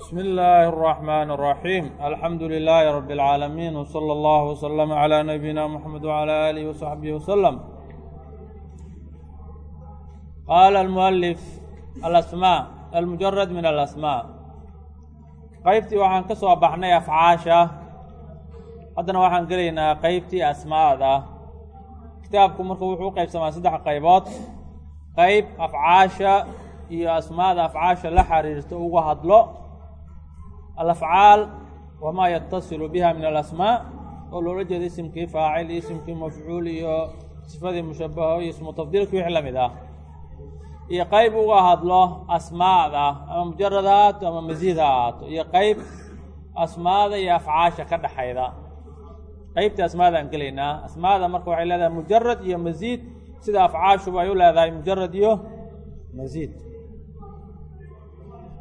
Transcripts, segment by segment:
بسم الله الرحمن الرحيم الحمد لله رب العالمين وصلى الله وسلم على نبينا محمد وعلى آله وصحبه وسلم قال المؤلف الأسماء المجرد من الأسماء qaybtii waxaan ka soo baxnay afcaasha haddana waxaan gelaynaa qaybtii asmaada kitaabku marka wuxuu u qaybsamaa saddex qaybood qayb afcaasha iyo asmaada afcaasha la xiriirto uga hadlo alafcaal wamaa yatasilu biha min alasmaa oo loola jeeda isimkii faacil iyo isimkii mafcuul iyo sifadii mushabaho iyo ismu tafdiilki wixii la mid ah iyo qayb uga hadlo asmaada ama mujarad ha ahaato ama masiid ha ahaato iyo qayb asmaada iyo afcaasha ka dhexayda qeybta asmaadaan gelaynaa asmaada marka waxay leedahay mujarad iyo masiid sida afcaashuba ay u leedahay mujarad iyo masiid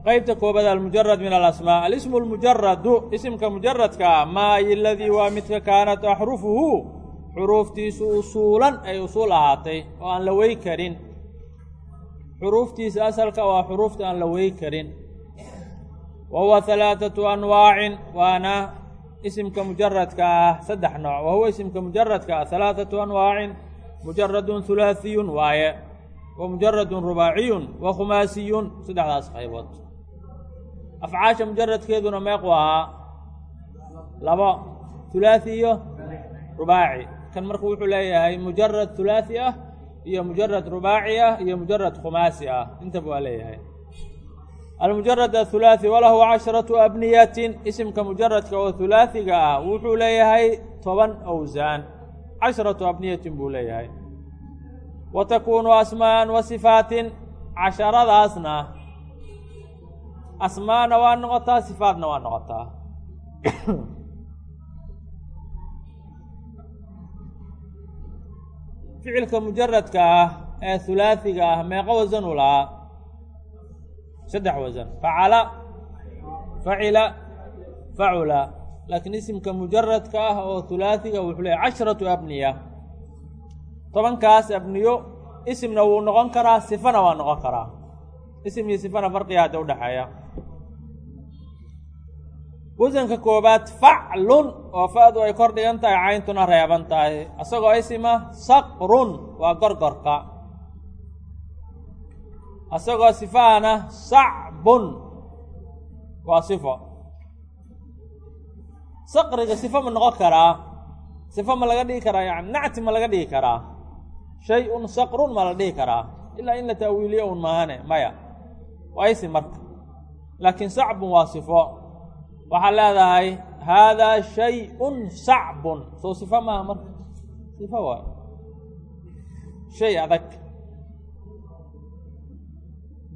qaybta koobaad almujarad min alasmaa. Alismu lmujaradu isimka mujaradka ah maa iladii waa midka kaanat axrufuhu xuruuftiisu usuulan ay usuul ahaatay oo aan la wey karin. Xuruuftiisa asalka waa xuruufta aan la wey karin. Wa huwa halaathatu anwaacin waana isimka mujaradka ah saddex nooc. Wa huwa isimka mujaradka ah halaathatu anwaacin mujaradun hulaahiyun waaye. Wa mujaradun rubaaciyun wa khumaasiyun saddexdaas qaybood afcaasha mujaradkeeduna meequ ahaa labo hulaahi iyo rubaaci kan marka wuxuu leeyahay mujarad hulaahi ah iyo mujarad rubaaci ah iyo mujarad khumaasi ah intaba waa leeyahay almujarad athulaathi walahu casharatu abniyatin isimka mujaradka oo hulaahiga ah wuxuu leeyahay toban awsaan casharatu abniyatin buu leeyahay wa takuunu asmaa'an wa sifaatin casharadaasna asmaana waa noqotaa sifaatna waa noqotaa ficilka mujaradka ah ee hulaahiga ah meeqo wasan u lahaa saddex wasan facala facila facula. Laakiin isimka mujaradka ah oo hulaahiga wuxuu leeyahy casharatu abniya. Tobankaas abniyo isimna wuu noqon karaa sifana waa noqon karaa. Isim iyo sifana farqiga hadda udhexeeya wasanka koobaad faclun oo fa-du ay kor dhigan tahay cayntuna reeban tahay. Isagoo isima saqrun waa gorgorka. Isagoo sifaana sacbun waa sifo. Saqriga sifo ma noqon karaa. Sifo ma laga dhigi karaa yani nacti ma laga dhigi karaa. Shay-un saqrun ma la dhihi karaa. Ilaa in la ta'wiiliyo un maahane maya. Waa isim marka. Laakiin sacbun waa sifo waxaad leedahay haadaa shay-un sacbun. Soo sifo maaha marka. Sifo waay. Shay adag.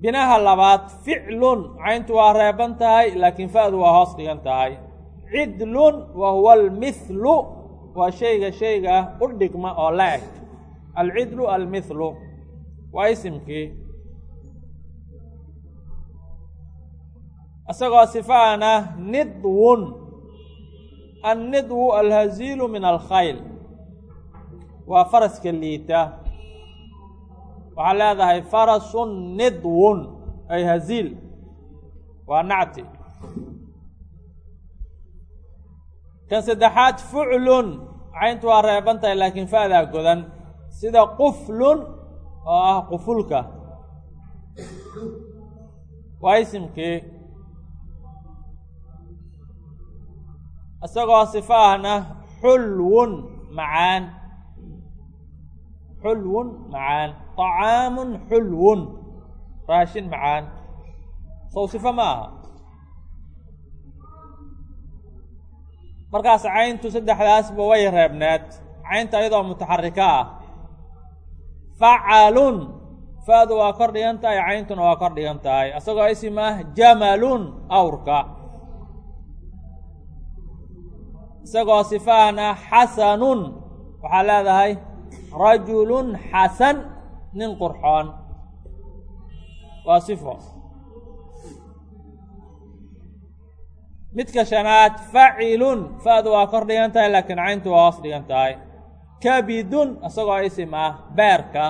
Binaha labaad ficlun. Cayntu waa reeban tahay laakiin fa-du waa hoos dhigan tahay. Cidlun wa huwa almithlu. Waa shayga shayga u dhigma oo la eg. Alcidlu almithlu. Waa isimkii isagoo sifaana nidwun annidwu alhaziilu min alkhayl. Waa faraska liita. Waxaa leedahay farasun nidwun ay haziil waa nacti. Kan saddexaad fuclun. Cayntu waa reeban tahay laakiin fa-daa godan. Sida quflun oo ah qufulka. Waa isimkii isagoo sifa ahna xulwun macaan. Xulwun macaan. طacaamun xulwun raashin macaan. Sow sifo ma aha. Markaas cayntu saddexdaasba way reebneed. Caynta iyadoo mutaxarika ah. Facalun. Fa-du waa kor dhigan tahay cayntuna waa kor dhigan tahay. Isagoo isim ah jamalun awrka isagoo sifaana xasanun waxaa leedahay rajulun xasan nin qurxoon. Waa sifo. Midka shanaad facilun fa-du waa kor dhigan tahay laakiin cayntu waa hoos dhigan tahay. Kabidun isagoo isim ah beerka.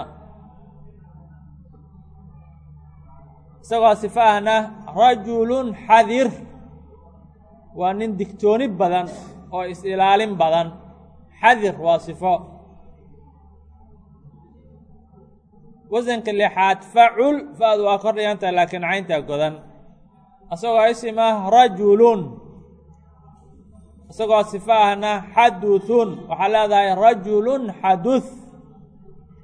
Isagoo sifaahna rajulun xadir. Waa nin digtooni badan oo is-ilaalin badan. Xadir waa sifo. Wasanka lixaad facul fa-du waa kor dhigan tahay laakiin cayntaa godan. Isagoo isim ah rajulun. Isagoo sifo ahna xaduthun. Waxaa leedahay rajulun xaduth.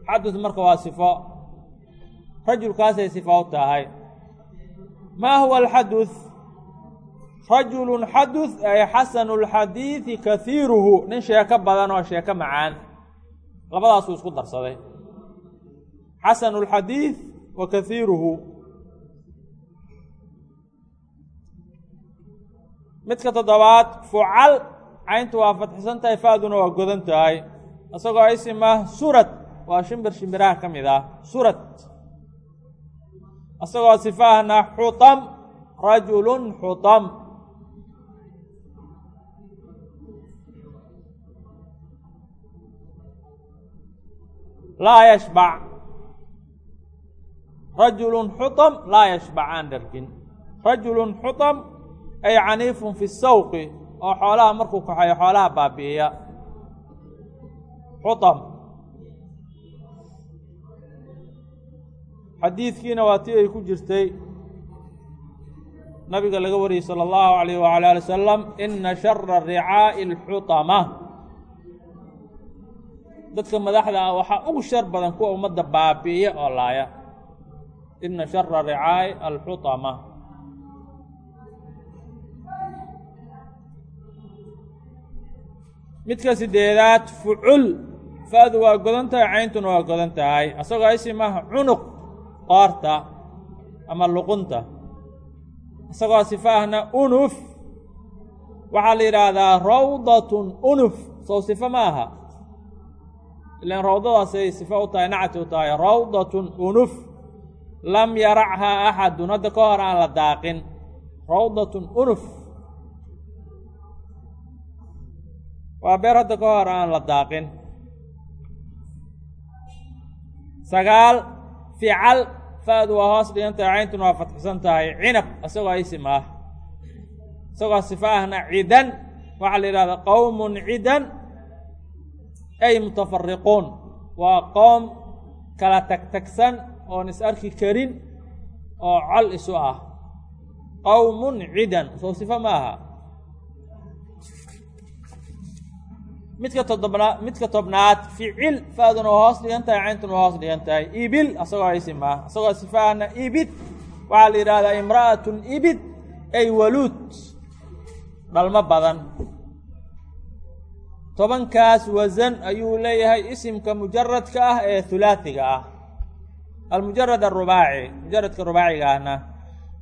Xaduth marka waa sifo. Rajulkaasay sifo u tahay. Maa huwa alxaduth rajulun xaduth ay xasanu lxadiidi kahiiruhu nin sheeko badan oo sheeko macaan. Labadaasuu isku darsaday. Xasanu lxadiid wa kahiiruhu midka toddobaad fucal cayntu waa fatxisan tahay fa-duna waa godan tahay. Isagoo isim ah surad waa shimbir shimbiraha ka mid ah surad isagoo sifa ahna xutam rajulun xutam laa yashbac rajulun xutam laa yashbac aan dhargin rajulun xutam ay caniifun fi sawqi oo xoolaha markuu kaxayo xoolaha baabi'iya xutam xadiidkiina waa tii ay ku jirtay nabiga laga wariyey sala allahu alayh wala ali wasalam ina shara ricaa'i alxutama dadka madaxda ah waxaa ugu shar badan kuwa ummadda baabi'iya oo laaya. Ina shara ricaa'i alxutama. Midka sideedaad fucul. Fa-du waa godan tahay cayntuna waa godan tahay. Isagoo isim ah cunuq qoorta ama luqunta. Isagoo sifa ahna unuf. Waxaa la yidhaahdaa rawdatun unuf sow sifo ma aha ilaan rawdadaasay sifo u tahay nacti u tahay rawdatun unuf. Lam yarachaa axadun hadda ka hor aan la daaqin. Rawdatun unuf. Waa beer hadda ka hor aan la daaqin. Sagaal fical fa-du waa hoos dhigan tahay cayntuna waa fatxisan tahay. Cinab isagoo isim ah isagoo sifo ahna cidan waxaa la yidhahdaa qowmun cidan ay mutafariquun waa qoom kala tagtagsan oon is arki karin oo col isu ah. qowmun cidan soo sifo ma aha. Midka todobnaad midka tobnaad ficil fa-duna waa hoos dhigan tahay cayntuna waa hoos dhigan tahay. Ibil asagoo isim ah. Asagoo sifa ahna ibid. Waxaa la yidhahdaa imra'atun ibid ay waluud. Dhalmo badan tobankaas wasan ayuu leeyahay isimka mujaradka ah ee hulaatiga ah. Almujarad arubaaci mujaradka rubaaciga ahna.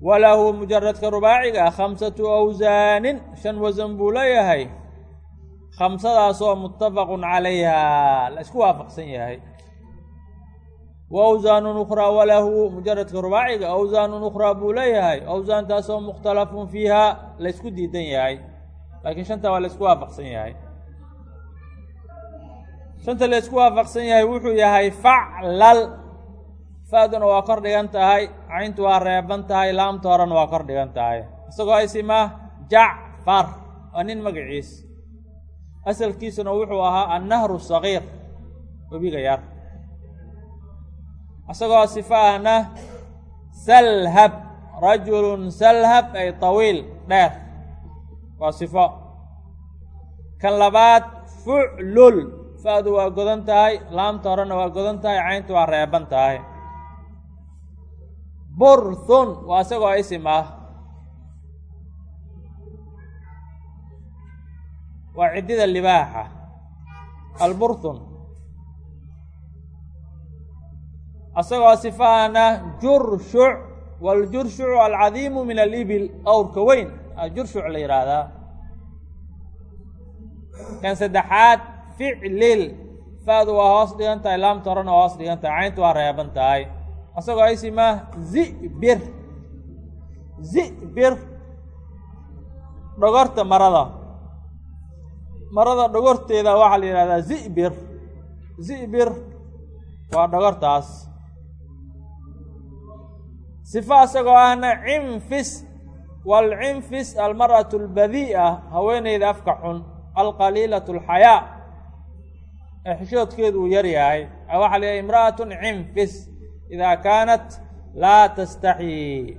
Walahu mujaradka rubaaciga khamsatu awsaanin shan wasan buu leeyahay. Khamsadaasoo muttafaqun calayha la isku waafaqsan yahay. Wa awsaanun ukhraa walahu mujaradka rubaaciga awsaanun ukhraa buu leeyahay. Awsaantaasoo mukhtalafun fiiha la ysku diidan yahay. Laakiin shanta waa la isku waafaqsan yahay shanta la isku waafaqsan yahay wuxuu yahay faclal. Fa-duna waa kor dhigan tahay cayntu waa reeban tahay laamta waa kor dhigan tahay. Isagoo isima jacfar waa nin magaciis. Asalkiisuna wuxuu ahaa annahru sagiir webiga yar. Isagoo sifo ahna salhab rajulun salhab ay tawiil dheer. Waa sifo. Kan labaad fuclul fa-du waa godan tahay laamta horena waa godan tahay cayntu waa reeban tahay. Burthun waa isagoo isim ah. Waa ciddida libaaxa. Alburthun. Isagoo sifaana jurshuc waljursucu alcadiimu min alibil awrka weyn jurshuc la yidhaahdaa kan saddexaad ficlil fa-du waa hoos dhigan tahay laamta horena waa hoos dhigan tahay cayntu waa reeban tahay. Isagoo isima zibir zibir dhogorta marada. Marada dhogorteeda waxaa la yidhahdaa zibir zibir waa dhogortaas. Sifo asagoo ahna cinfis waalcinfis almar'atu albadii'a haweeneyda afka xun alqaliilatu alxayaa xishoodkeedu uu yar yahay. Waxaa la imra'atun cinfis idaa kaanat laa tastaxyi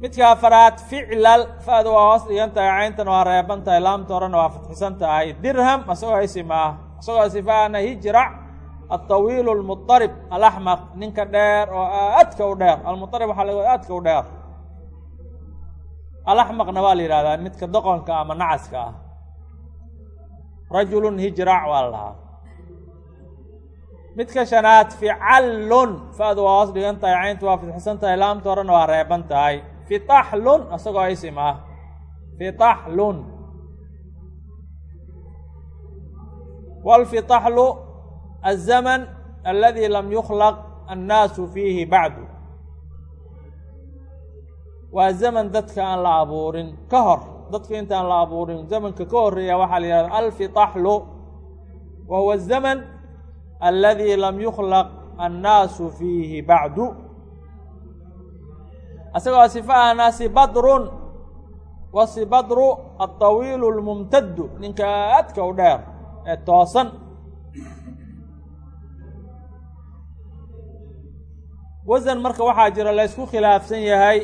midka afaraad ficlal fa-da waa hoos dhigan tahay cayntana waa reeban tahay laamta horena waa fatxisan tahay. Dirham asagoo isima ah isagoo sifaana hijrac alطawiilu almuطarib alaxmaq ninka dheer oo aadka u dheer. Almuarib waxaa laga aadka u dheer alaxmaqna waa la yidhahdaa midka doqonka ama nacaska ah. Rajulun hijraac waa la dhahaa midka shanaad ficallun fa-du waa hoos dhigan tahay cayntu waa fidxisan tahay laamta horena waa reeban tahay. Fitaxlun isagoo isim ah. Fitaxlun. Wlfitaxlu azaman aladi lam yukhlaq annaasu fiihi bacdu waa zaman dadka aan la abuurin ka hor dadka intaan la abuurin zamanka ka horeeya waxaa la yihahda alfitaxlu wa huwa الزmن اladي lam yukلq الnaasu fiihi bacdu isagoo sifaahna sibadrun wa sibadru aلطawiil الmumtadu ninka aadka u dheer ee toosan wasan marka waxaa jira laysku khilaafsan yahay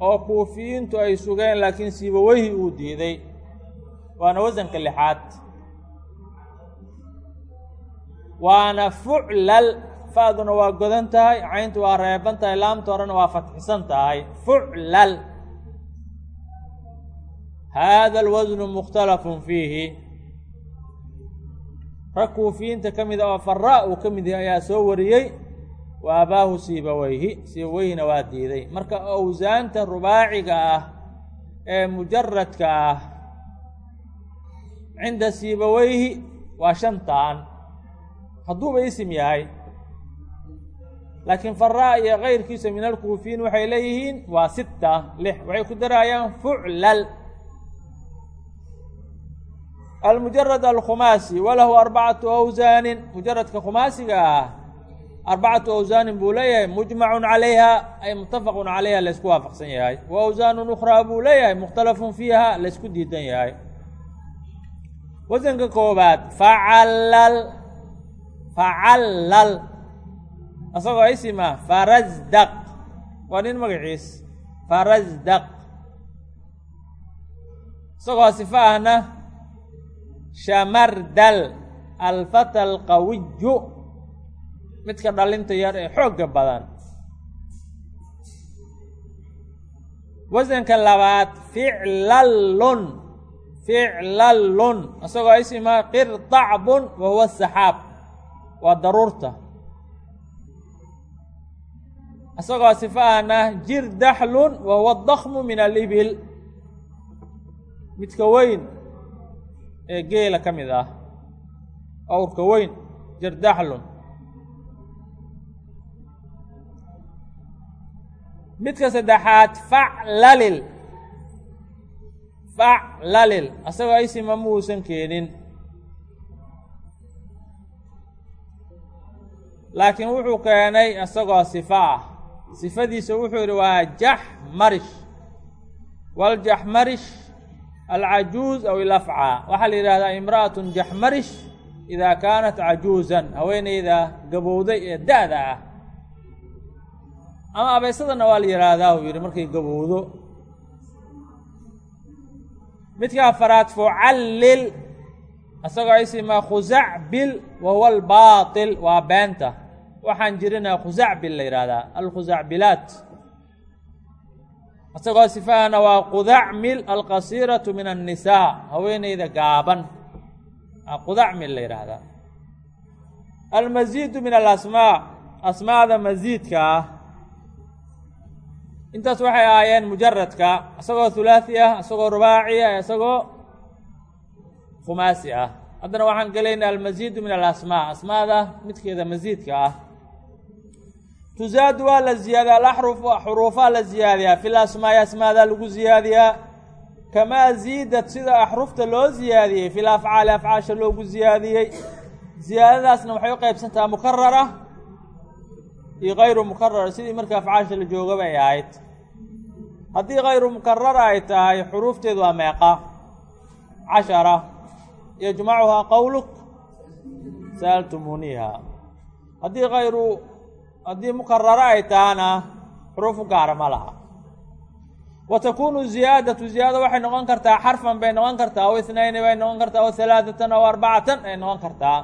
oo kuufiyiintu ay sugeen laakiin siibaweyhi uu diiday. Waana wasanka lixaad. Waana fuclal fa-duna waa godan tahay cayntu waa reeban tahay laamta horena waa fatxisan tahay. Fuclal. Haada alwasnu mukhtalafun fiihi. Rag kuufiyiinta ka mida oo faraa uu ka mid yahay ayaa soo wariyey wa abaahu siibaweyhi siibaweyhina waa diiday marka awsaanta rubaaciga ah ee mujaradka ah cinda siibaweyhi waa shantaan hadduuba isim yahay laakiin faraa iyo kayrkiisa min alkuufiyiin waxay leeyihiin waa sita lix waxay ku darayaan fuclal almujarad alkhumaasi walahu arbacatu awsaanin mujaradka khumaasiga ah arbacatu awsaanin buu leeyahay mujmacun calayha ay muttafaqun calayha laysku waafaqsan yahay wa awsaanun ukhraa buu leeyahay mukhtalafun fiiha laysku diidan yahay wasanka koobaad facallal facallal isagoo isima farazdaq waa nin magaciis farazdaq isagoo sifa ahna shamardal alfata alqawiyu midka dhalinta yar ee xoogga badan. Wasanka labaad ficlallun ficlallun isagoo isima qirtacbun wa huwa saxaab waa daruurta. Isagoo sifa ahna jirdaxlun wa huwa min alibil midka weyn ee geela ka mid ah awrka weyn jirdaxlun midka saddexaad faclalil. Faclalil. Isagoo isima muusan keenin. Laakiin wuxuu keenay isagoo sifa ah. Sifadiisa wuxuu yidhi waa jaxmarish. Waljaxmarish alcajuuz aw ilafcaa waxaa la yidhahdaa imra'atun jaxmarish idaa kaanat cajuuzan. Haweeneyda gabowday ee da-da ah ama abaysadana waa la yidhaahdaa uu yidhi markay gabowdo. Midka afaraad fucallil. Isagoo isima khusacbil wa huwa albaatil waa beenta. Waxaan jirina khusacbil la yidhaahdaa alkhusacbilaat isagoo sifahana waa qudacmil alqasiiratu min annisaa haweeneyda gaaban. Qudacmil la yidhaahdaa almasiidu min alasmaa asmaada masiidka ah intaas waxay ahaayeen mujaradka isagoo hulaathi ah isagoo rubaaci ah isagoo khumaasi ah. Haddana waxaan gelaynaa almasiidu min alasmaa. Asmaada midkeeda masiidka ah. Tuzaadu waa la ziyaadiya alaxruf xuruufaa la ziyaadiyaa. Fil asmaai asmaada lagu ziyaadiyaa. Kamaa ziidat sida axrufta loo ziyaadiyey fil afcaali afcaasha loogu ziyaadiyey. Ziyaadadaasna waxay u qaybsantaa mukarara iyo kayru mukarara sidii marka afcaasha la joogaba ay ahayd. Haddii kayru mukarara ay tahay xuruufteedu waa meeqa cashara yajmacuhaa qowluk sa'altumuuniiha. Haddii kayru haddii mukarara ay tahana xuruuf u gaara ma laha. Wa takuunu ziyaadatu ziyaada waxay noqon kartaa xarfan bay noqon kartaa aw ithnayni bay noqon kartaa aw halaadatan aw arbacatan ay noqon kartaa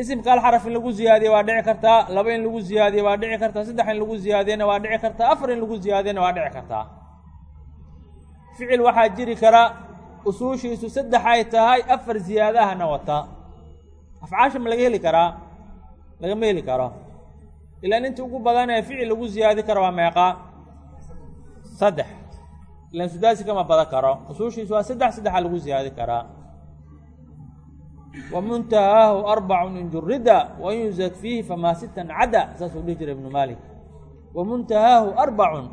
isimka hal xaraf in lagu ziyaadiye waa dhici kartaa laba in lagu ziyaadiye waa dhici kartaa saddex in lagu ziyaadiyena waa dhici kartaa afar in lagu ziyaadiyena waa dhici kartaa ficil waxaa jiri kara usuushiisu saddex ay tahay afar ziyaadahana wata. Afcaasha ma laga heli karaa lagama heli karo. Ilaan inta ugu badan ee ficil lagu ziyaadi karo waa meeqa? Saddex. Ilaan sudaasi kama badan karo. Usuushiisu waa saddex saddexa lagu ziyaadi karaa wa muntahaahu arbacun in jurida wa in yusad fiihi famaa sitan cada saasuu dhihi jiray ibnu maalik. Wa muntahaahu arbacun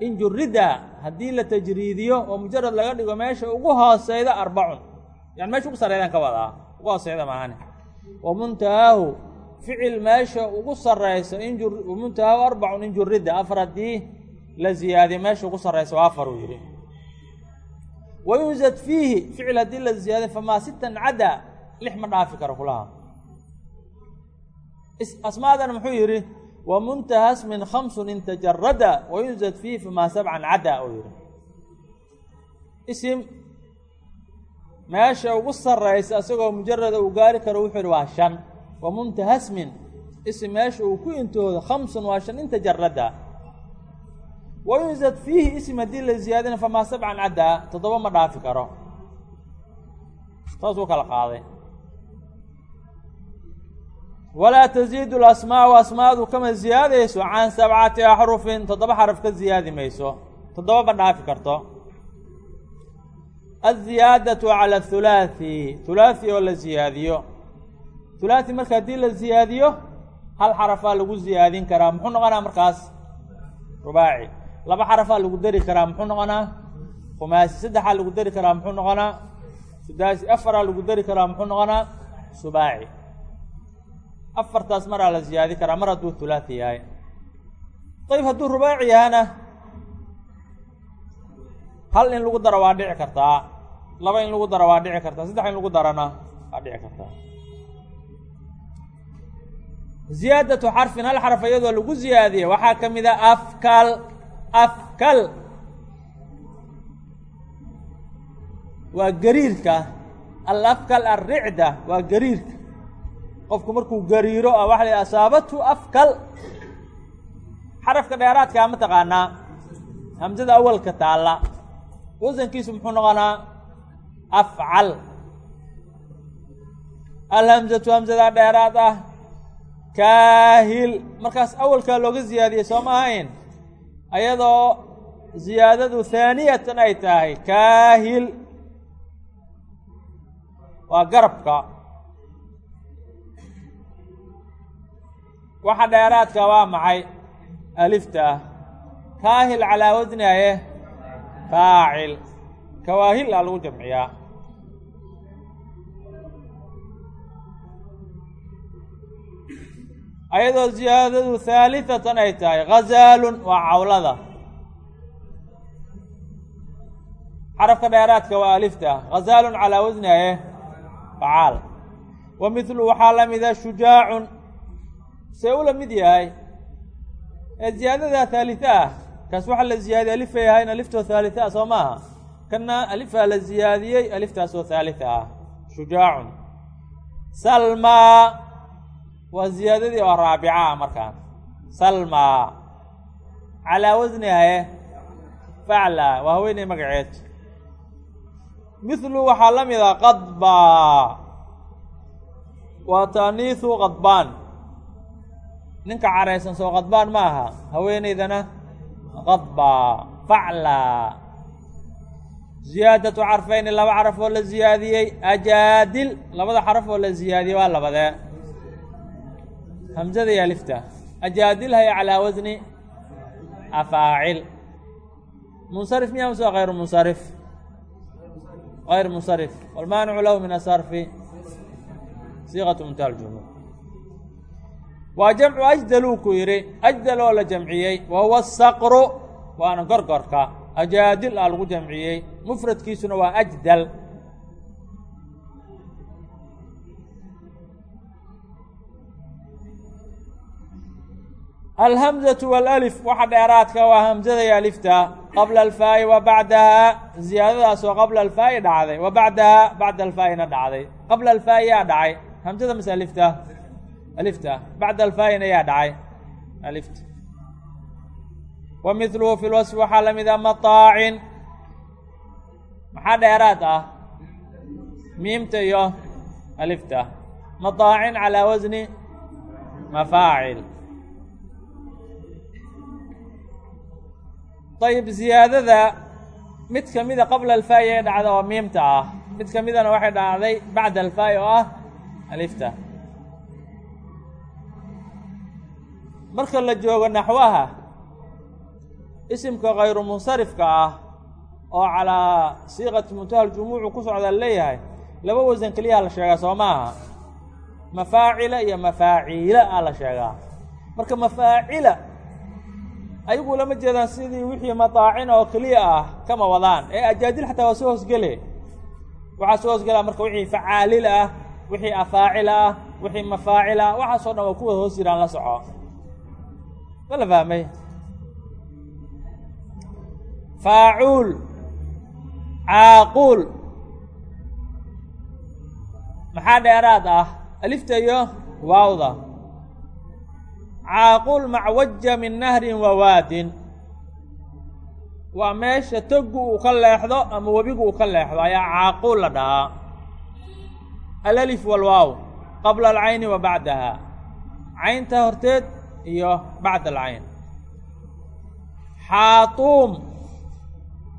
in jurida haddii la tajriidiyo oo mujarad laga dhigo meesha ugu hooseyda arbacun yani meesha ugu sarreydaan ka wadaa ugu hooseyda maahane wa muntahaahu ficil meesha ugu ju muntahaahu arbacun in jurida afar haddii la ziyaadiyo meesha ugu sarreysa waa afar uu yidhi. Wa yusad fiihi ficil haddii la ziyaadiyo famaa sitan cada lix ma dhaafi karo kulaha asmaadana muxuu yidhi wa muntaha smin khamsun in tajarada wa yusad fiihi famaa sabcan cada uu yidhi. Isim meesha ugu sarreysa isagoo mujarada uu gaari karo wuxuu yidhi waa shan. Wa muntaha smin isim meesha uu ku intoodo khamsun waa shan in tajarada wa yusad fiihi isim haddii la ziyaadina famaa sabcan caddaa toddoba ma dhaafi karo. Saasuu kala qaaday walaa taziidu lasmaau asmaadu kama ziyaadayso can sabcati axrufin toddoba xaraf ka ziyaadi mayso toddoba ma dhaafi karto aziyaadatu cala thulaathi thulaathi oo la ziyaadiyo thulaathi marka haddii la ziyaadiyo hal xarafaa lagu ziyaadin karaa muxuu noqonaa markaas rubaaci laba xarafaa lagu dari karaa muxuu noqonaa khumaasi saddexaa lagu dari karaa muxuu noqonaa sudaasi afaraa lagu dari karaa muxuu noqonaa subaaci afartaas maraa la ziyaadi karaa mar hadduu thulaathi yahay. Ayb hadduu rubaaci yahana hal in lagu daro waa dhici kartaa laba in lagu daro waa dhici kartaa saddex in lagu darona waa dhici kartaa. Ziyaadatu xarfin hal xarf iyadoo lagu ziyaadiye waxaa ka mid a afkal afkal. Waa gariirka alafkal alricda waa gariirka qofku markuu gariiro a waxa la asaabatu afkal. Xarafka dheeraadkaa ma taqaanaa. Hamsada awalka taalla. Wasankiisu muxuu noqonaa afcal. Alhamsatu hamsada dheeraad ah. Kaahil. Markaas awalkaa looga ziyaadiyey soo ma ahayn? Ayadoo ziyaadadu haaniyatan ay tahay. Kaahil. Waa garabka waxa dheeraadka waa maxay? Alifta. Ah kaahil calaa wasniaye faacil. Kawaahil aa lagu jamciyaa. Ayadoo ziyaadadu haalihatan ay tahay khazaalun waa cawlada. Xarafka dheeraadka waa alifta. Khazaalun calaa wasniaye facaal. Wa mithlu waxaa la mida shujaacun see u la mid yahay. Ee ziyaadada haalitha ah kaas waxaa la ziyaadiyey alifay ahayn aliftoo haalitha ah soo maaha. Kana alifaa la ziyaadiyey aliftaasoo haalitha ah. Shujaacun. Salmaa waa ziyaadadii oo raabica ah markaan. Salmaa calaa wasnihaye facla. Waa haweeney magaceed. Mithlu waxaa la mida qadbaa. Waa taaniihu qadbaan ninka caraysan soo qadbaan ma aha haweeneydana qadbaa facla. Ziyaadatu carfayni laba xaraf oo la ziyaadiyey ajaadil labada xaraf oo la ziyaadiyey waa labadee hamzada iyo alifta ajaadilhaya calaa wasni afaacil. Munsarif miya mase hayru munsarif? Hayr munsarif. Walmaanicu lahu min asarfi siiqatu muntaha aljumuuc waa jamcu ajdaluu ku yidhi ajdal oo la jamciyey wa huwa asaqru waana gorgorka. Ajaadil aa lagu jamciyey mufradkiisuna waa ajdal. Alhamzatu walalif waxa dheeraadka waa hamzada iyo alifta qabla alfaa'i wa bacdahaa ziyaadadaas oo qabla alfaa'i dhacday. Wa bacdahaa bacda alfaa'ina dhacday. Qabla alfaa'i yaa dhacay. Hamzada mase alifta alifta bacda alfaa'ina yaa dhacay alifta wa midluhu fi lwasfi waxaa la mida mataacin maxaa dheeraad ah miimta iyo alifta mataacin calaa wasni mafaacil ayib ziyaadada mid ka mida qabla alfaa'i ee dhacda oo miimta ah mid ka midana waxay dhacday bacda alfaa'i oo ah alifta marka la joogo naxwaha isimka kayru munsarifka ah oo calaa siiqati muntaha aljumuucu ku socda leeyahay laba wasan keliyaha la sheegaa soo maaha. Mafaacila iyo mafaaciila a la sheegaa. Marka mafaacila ayagu lama jeedaan sidii wixii mataacin oo keliya ah kama wadaan. Ee ajaadil xataa waa soo hoosgele waxaa soo hoosgelaa marka wixii facaalil ah wixii afaacil ah wixii mafaacil ah waxaasoo dhan waa kuwa hoos jiraan la soco ma la fahmay? Faacuul. Caaquul. Maxaa dheeraad ah? Alifta iyo waawda. Caaquul macwaja min nahrin wa waadin. Waa meesha togu uu ka leexdo ama webigu uu ka leexdo. Ayaa caaquul la dhahaa. Alalif walwaaw qabla alcayni wa bacdaha. Caynta horteed iyo bacda alcayn xaatuum.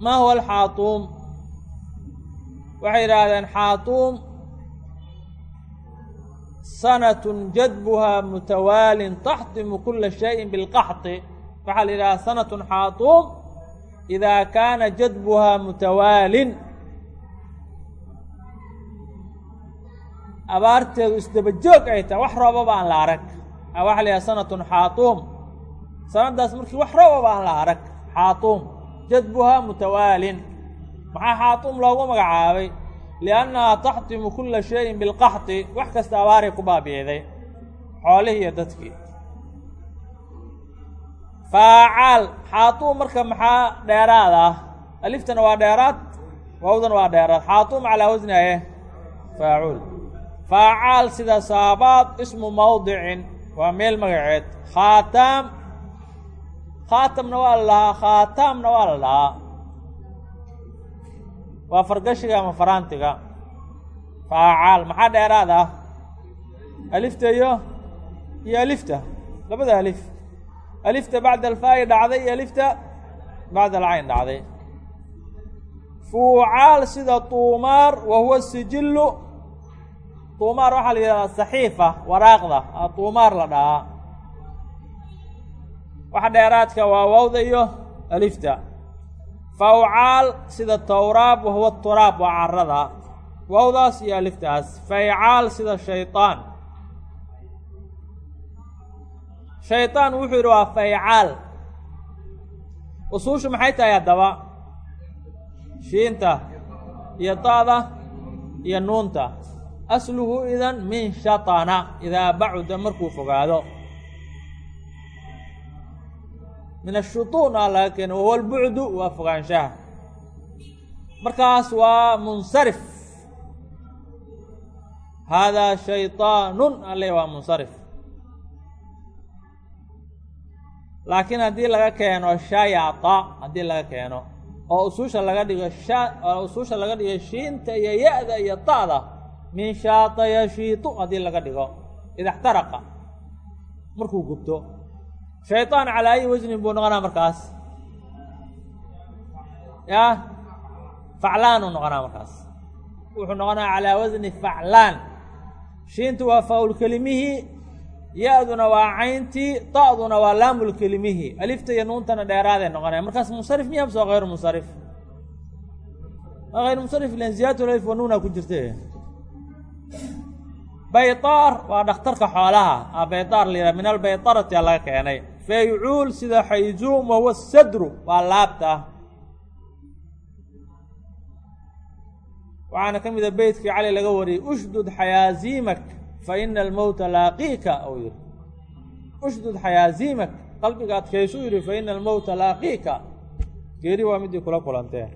Ma huwa alxaatuum? Waxay yidhaahdeen xaatuum sanatun jadbuhaa mutawaalin taxtimu kula shayin bilqaxti. Waxaa la yidhahdaa sanatun xaatuum idaa kaana jadbuhaa mutawaalin. Abaarteedu isdaba joog ay tahay wax roobaba aan la arag waxaa la yidhaha sanatun xaatuum sanaddaas markii wax roobaba aan la arag xaatuum jadbuhaa mutawaalin. Maxaa xaatuum loogu magacaabay? Liannahaa taxtimu kula shayin bilqaxti. Wax kasta abaaray ku baabi'iday xoolihii iyo dadkii faacaal xaatuum marka maxaa dheeraad ah? Aliftana waa dheeraad waawdana waa dheeraad. Xaatuum calaa wasnaye faacuul faacaal sida saabaad ismu mawdicin waa meel magaceed. Khaataam khaatamna waa la dhahaa khaataamna waa la dhahaa waa fargashiga ama faraantiga. Faacaal. Maxaa dheeraad ah alifta iyo iyo alifta. Labada alif. Alifta bacda alfaa'i dhacday iyo alifta bacda alcayn dhacday. Fuucaal sida tuumaar wa huwa sijillu tuumaar waxaa la yidhahdaa saxiifa waraaqda a tuumaar la dhahaa. Waxa dheeraadka waa wawda iyo alifta. Fawcaal sida tawraab wa huwa turaab waa carada wawdaas iyo aliftaas. Faycaal sida shayطaan shayطaan wuxuu yidhi waa faycaal usuushu maxay tahay haddaba? Shiinta iyo ta'da iyo nuunta asluhu idan min shaطana idaa bacuda markuu fogaado. Min ashutuun aa laga keena wahuwa albucdu waa fogaanshaha. Markaas waa munsarif. Haadaa shayطaanun ale waa munsarif. Laakiin haddii laga keeno shayata haddii laga keeno oo usuusha laga dhigo sha usuusha laga dhigo shiinta iyo ya-da iyo ta'da min shaata yashiitu haddii laga dhigo. Idaxtaraqa markuu gubto. Shayطaan calaa ayi wasnin buu noqonaa markaas. Ya? Faclaanuu noqonaa markaas. Wuxuu noqonaa calaa wasni faclaan. Shiintu waa faulkelimihii ya-duna waa cayntii ta'duna waa laamulkelimihii alifta iyo nuuntana dheeraaday noqonaya. Markaas munsarif miya mse waa hayru munsarif waa hayru munsarif ilan ziyaadat alif wa nuuna ku jirta baytaar waa dhakhtarka xoolaha. A baytaar la yidhaha min albaytarati a laga keenay. Faycuul sida xayzuum wahuwa sadru waa laabta. Waxaana ka mida beytkii cali laga wariyey ushdud xayaaziimak fa ina almowta laaqiika ou yihi ushdud xayaaziimak qalbiga adkaysu yidhi fa ina almowta laaqiika. Geeri waa midii kula kulanteen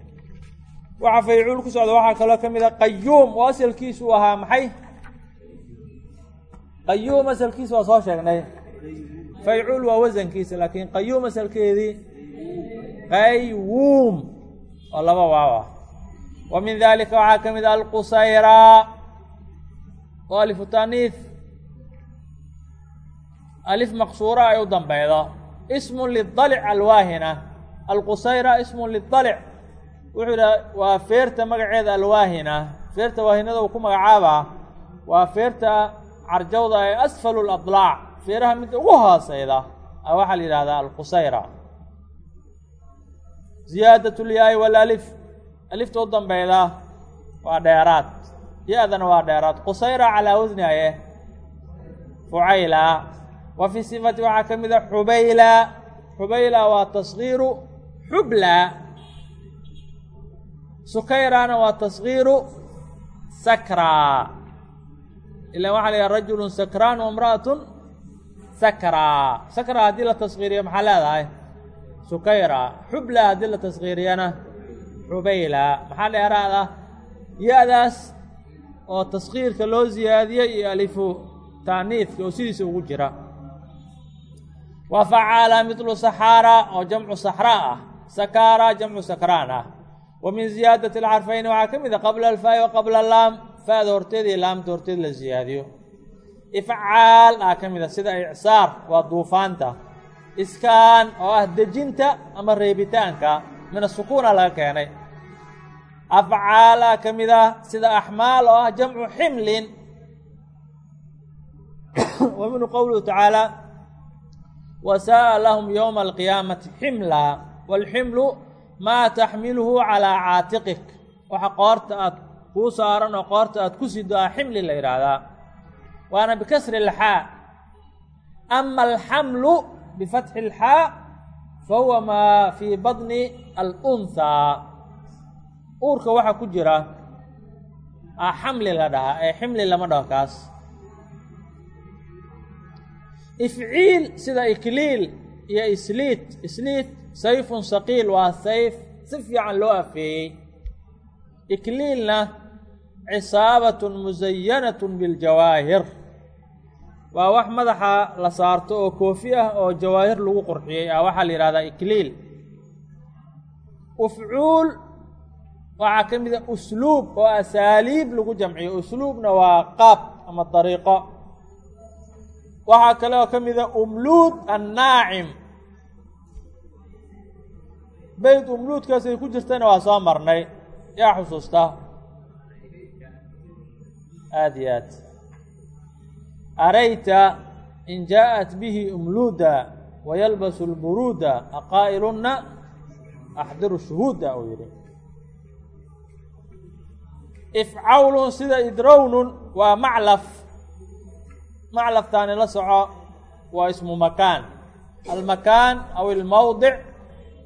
waxaa faycuul ku socda waxaa kaloo ka mid a qayuum oo asalkiisu ahaa maxay qayuum asalkiisa waa soo sheegnay. Faycuul waa wasankiisa laakiin qayuum asalkeedii qaywuum oo laba waaw ah. Wa min dalika waxaa ka mid a alqusayraa oo alifu taaniif alif maqsuura ay u dambeydo ismun lidalic alwaahina. Alqusayra ismun lidalic. Wuxuu yidhaha waa feerta magaceeda alwaahina. Feerta waahinada uu ku magacaabaa waa feerta carjawda ee asfalu ladlaac feeraha midda ugu hooseyda a waxaa la yidhahdaa alqusayra ziyaadat lyaai walalif alifta u dambeyda waa dheeraad. Ya-dana waa dheeraad. Qusayra calaa wasniaye fucayla. Wa fii sifati waxaa ka mid a xubayla. Xubayla waa taskiiru xubla. Sukayrana waa taskiiru sakraa ilan waxaa la yidhaha rajulun sakraan wa imra'atun sakraa sakraa haddii la taskiiriyo maxaa leedahay sukayra xubla haddii la taskiiriyana xubayla maxaa dheeraada ya-daas oo taskiirka loo ziyaadiyey iyo alifu taaniidka oo sidiisa ugu jira wa facaala midlu saxaara oo jamcu saxraa ah sakaara jamcu sakraan ah wa min ziyaadati alxarfayni waxaa ka mid qabla alfaa'i qabla laam fa-da horteed iyo laamta horteed la ziyaadiyo ifcaal ah ka mid a sida icsaar waa duufaanta iskaan oo ah dejinta ama reebitaanka min asukuuna laga keenay afcaal ah ka mid ah sida axmaal oo ah jamcu ximlin wa minhu qowluhu tacaala wasa'a lahum yowma alqiyaamati ximla waalximlu maa taxmiluhu calaa caatiqik waxa qoorta aad kuu saaran oo qoorta aad ku sido ah ximli la yidhaahdaa. Waana bikasri alxaa ama alxamlu bifatxi alxaa fa huwa maa fii badni alunhaa uurka waxaa ku jira a xamli la dhahaa ee ximli lama dhaho kaas. Ifciil sida ikliil iyo isliit isliit sayfun saqiil waa sayf si fiican loo afeeyey ikliilna cisaabatun musayanatun biljawaahir waa wax madaxa la saarto oo koofi ah oo jawaahir lagu qurxiyey ah waxaa la yidhahdaa ikliil ufcuul waxaa ka mid a usluub oo asaaliib lagu jamciyo usluubna waa qaab ama dariiqo waxaa kale oo ka mid umluud annaacim beyt umluudkaasay ku jirtayna waa soo marnay yaa xusuusta? Aada iyo aad. Arayta in jaaءat bihi umluuda wayalbasu lburuuda aqaa'ilunna axdiru shuhuuda uu yidhi. Ifcawlun sida idrownun waa maclaf maclaftaani la soco waa ismu makaan. Almakaan aw ilmowdic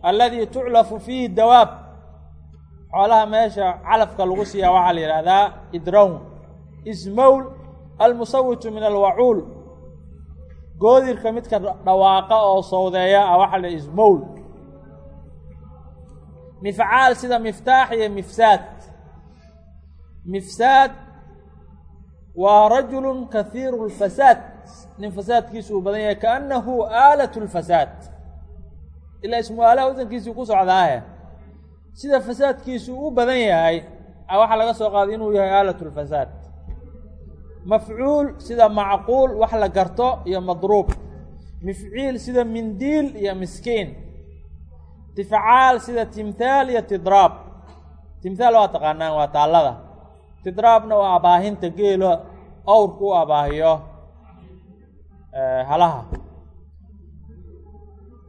aladi tuclafu fiihi dawaab xoolaha meesha calafka lagu siiyaa waxaa la yidhaahdaa idrown ismowl almusawitu min alwacuul. Goodirka midka dhawaaqa oo sowdeeya ah waxaa la ismowl mifcaal sida miftaax iyo mifsaad. Mifsaad waa rajulu kahiiru lfasaad nin fasaadkiisu uu badan yahay kaannahu aalat lfasaad ilaa ismu aalaha wasankiisii ku socdaahe sida fasaadkiisu u badan yahay a waxaa laga soo qaaday inuu yahay aalat lfasaad mafcuul sida macquul wax la garto iyo madruub. Mifciil sida mindiil iyo miskiin. Tifcaal sida timthaal iyo tidraab. Timthaal waa taqaanaan waa taallada. Tidraabna waa abaahinta geelo owrku u abaahiyo halaha.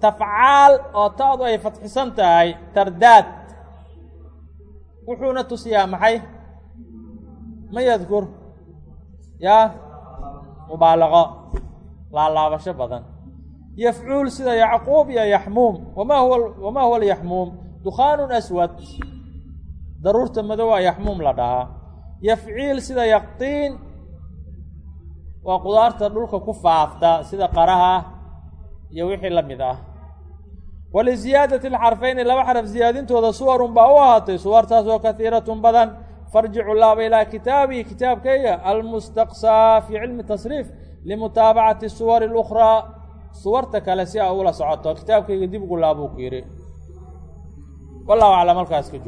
Tafcaal oo ta-du ay fatxisan tahay tardaad wuxuuna tusiyaa maxay? Ma yadkur yaa mubaalaqo laalaabasho badan. Yafcuul sida yacquub iyo yaxmuum. Wamaa huwa wamaa huwa alyaxmuum? Dukhaanun aswad. Daruurta madowa yaxmuum la dhahaa. Yafciil sida yaqtiin. Waa qudaarta dhulka ku faafta sida qaraha iyo wixii la mid ah waliziyaadati alxarfayni laba xaraf ziyaadintooda suwarun baa u ahaatay suwartaas oo kahiiratun badan farjicu laaba ilaa kitaabii kitaabkayga almustaqsaa fii cilmi tasriif limutaabacati suwari اlukhraa suwarta kale si a ula socoto kitaabkayga dib ugu laabuu ku yidhi wallahu aclam halkaas ka